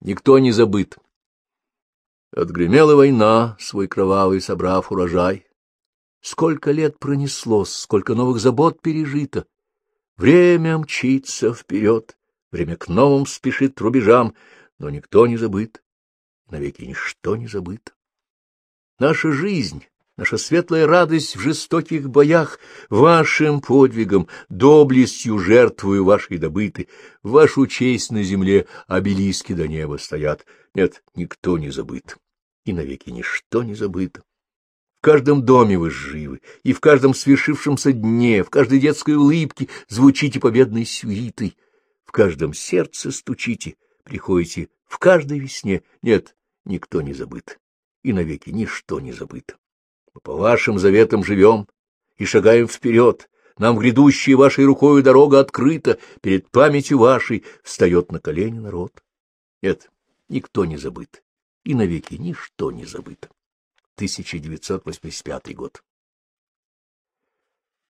никто не забыт. Отгремела война, свой кровавый собрав урожай. Сколько лет пронеслось, сколько новых забот пережито. Время мчится вперед, время к новым спешит рубежам, но никто не забыт, навеки ничто не забыто. Наша жизнь, наша светлая радость в жестоких боях, вашим подвигом, доблестью жертвую вашей добыты, вашу честь на земле обелиски до неба стоят. Нет, никто не забыт, и навеки ничто не забыто. В каждом доме вы живы, и в каждом свершившемся дне, в каждой детской улыбке звучите победной сюитой, в каждом сердце стучите, приходите в каждой весне. Нет, никто не забыт, и навеки ничто не забыто. Мы по вашим заветам живем и шагаем вперед, нам грядущая вашей рукою дорога открыта, перед памятью вашей встает на колени народ. Нет, никто не забыт, и навеки ничто не забыто. 1985 год.